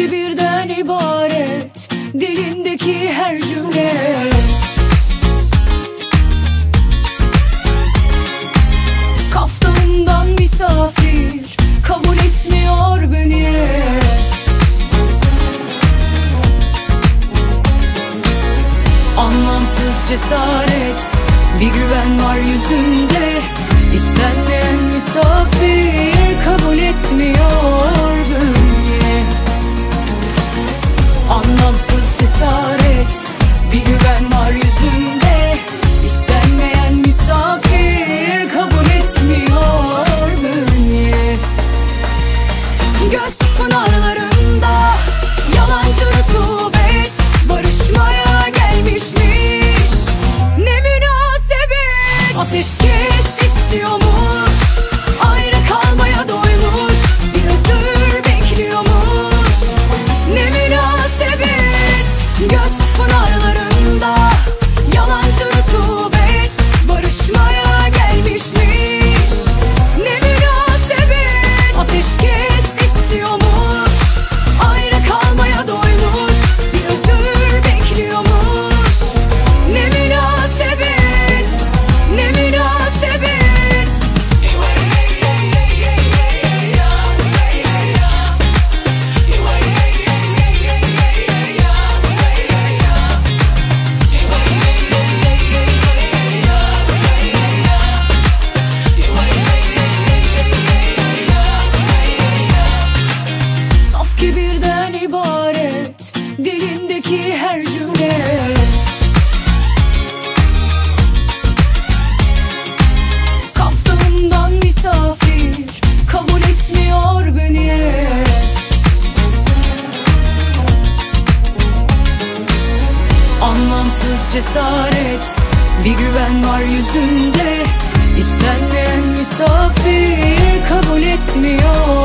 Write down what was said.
Saf kibirden ibaret Dilindeki her cümle. Kaftanından misafir Kabul etmiyor beni. Anlamsız cesaret Bir güven var yüzünde İstenmeyen cesaret. Bir güven var yüzünde. İstenmeyen misafir Kabul etmiyor beni Göz pınarlarında Yalancı rutubet Barışmaya gelmişmiş. Ne münasebet? Ateşkes istiyormuş cesaret. Bir güven var yüzünde. İstenmeyen misafir Kabul etmiyor